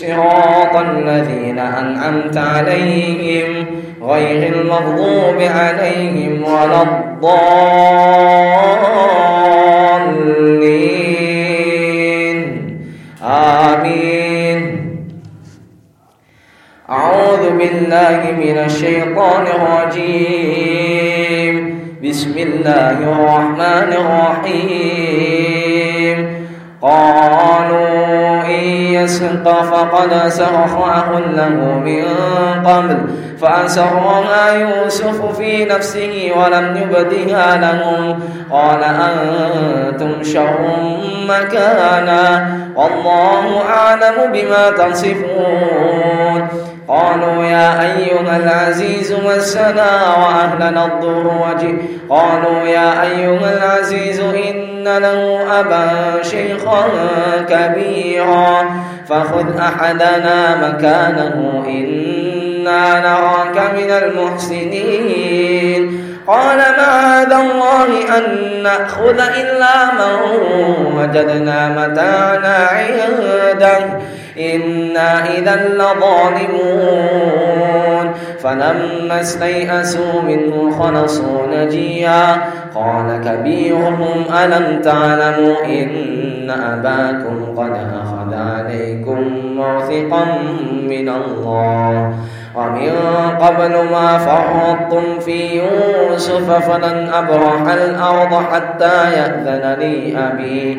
صراط الذين أنعمت عليهم غير المغضوب عليهم ولا الضالين. آمين. أعوذ بالله من الشيطان الرجيم. بسم الله الرحمن الرحيم. قالوا يسرق فقد سرق أخ له من قبل فأسرها يوسف في نفسه ولم يبدها لهم قال أنتم شر مكانا والله أعلم بما تصفون. قالوا يا أيها العزيز مسنا وأهلنا الضر قالوا يا أيها العزيز إن له أبا شيخا كبيرا. فخذ أحدنا مكانه إنا نراك من المحسنين. قال معاذ الله أن نأخذ إلا من وجدنا متاعنا عنده. إنا إذا لظالمون فلما استيئسوا منه خلصوا نجيا قال كبيرهم ألم تعلموا إن أباكم قد أخذ عليكم موثقا من الله ومن قبل ما فرطتم في يوسف فلن أبرح الأرض حتى يأذن لي أبي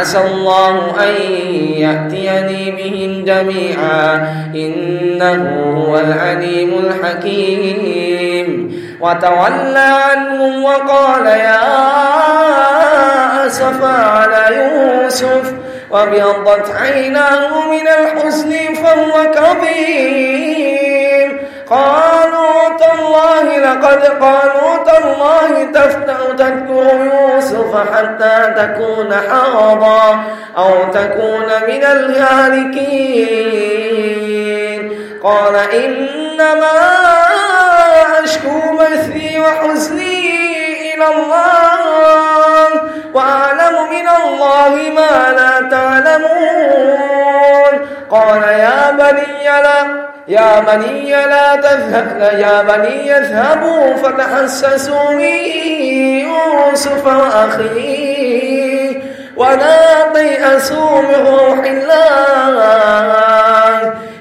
عسى الله أن يأتيني بهم جميعا. إنه هو العليم الحكيم. وتولى عنهم وقال يا أسفا على يوسف. وابيضت عيناه من الحزن فهو كظيم. قالوا تالله لقد قالوا تالله تفتأ تذكر يوسف حتى تكون حرضا أو تكون من الهالكين. قال إنما أشكو بثي وحزني إلى الله وأعلم من الله ما لا تعلمون. قال يا بني لا يا بني لا تذهب يا بني اذهبوا فتحسسوا من يوسف وأخيه ولا تيأسوا من روح الله.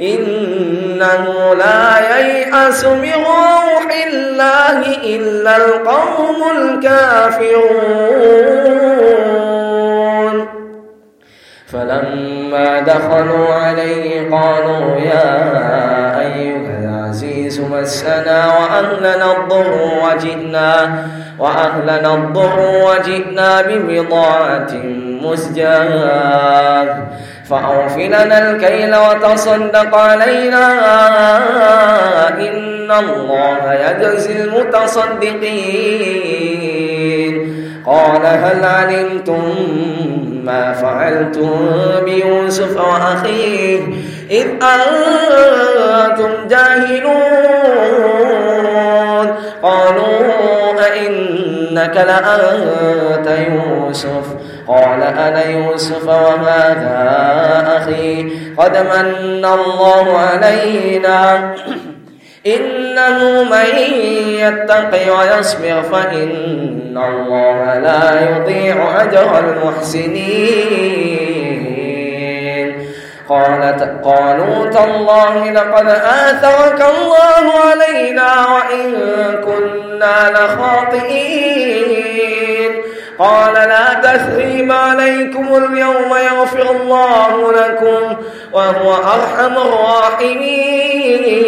إنه لا ييأس من روح الله إلا القوم الكافرون. فلما دخلوا عليه قالوا يا أيها العزيز مسنا وأهلنا الضر وجئنا وأهلنا الضر وجئنا ببضاعة مزجاة. فأوفلنا الكيل وتصدق علينا. إن الله يجزي المتصدقين. قال هل علمتم ما فعلتم بيوسف وأخيه؟ إذ أنتم جاهلون. قالوا أئنا إنك لأنت يوسف؟ قال أنا يوسف وهذا أخي؟ قد من الله علينا. إنه من يتقي ويصبر فإن الله لا يضيع أجر المحسنين. قالت قالوا تالله لقد آثرك الله علينا وإن كنا لخاطئين. قال لا تثريب عليكم اليوم يغفر الله لكم وهو أرحم الراحمين.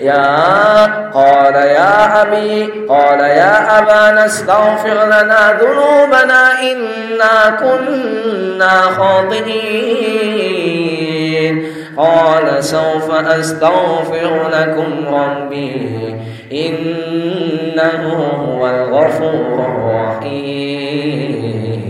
يا قال يا أبي قال يا أبانا استغفر لنا ذنوبنا إنا كنا خاطئين. قال سوف أستغفر لكم ربي إنه هو الغفور الرحيم.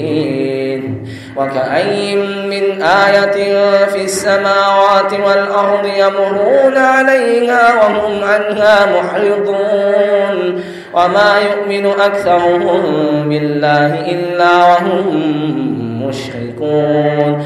وكأي من آية في السماوات والأرض يمرون عليها وهم عنها محرضون وما يؤمن أكثرهم بالله إلا وهم مشركون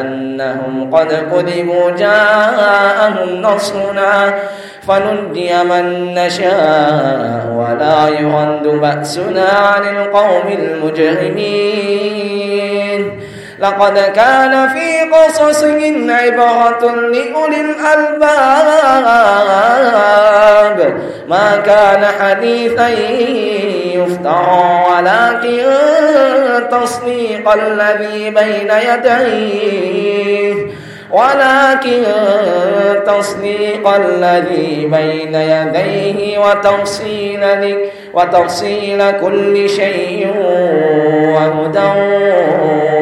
أنهم قد كذبوا جاءهم نصرنا فنجي من نشاء ولا يرد بأسنا عن القوم المجرمين. لقد كان في قصصهم عبرة لأولي الألباب. ما كان حديثا يفترى ولكن تصديق الذي بين يديه ولكن تصديق الذي بين يديه وتفصيل وتفصيل كل شيء وهدى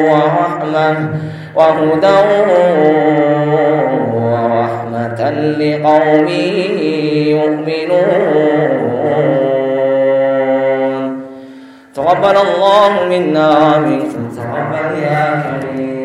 ورحمة وهدى ورحمة لقوم يؤمنون. تقبل الله منا ومنكم تقبل يا كريم.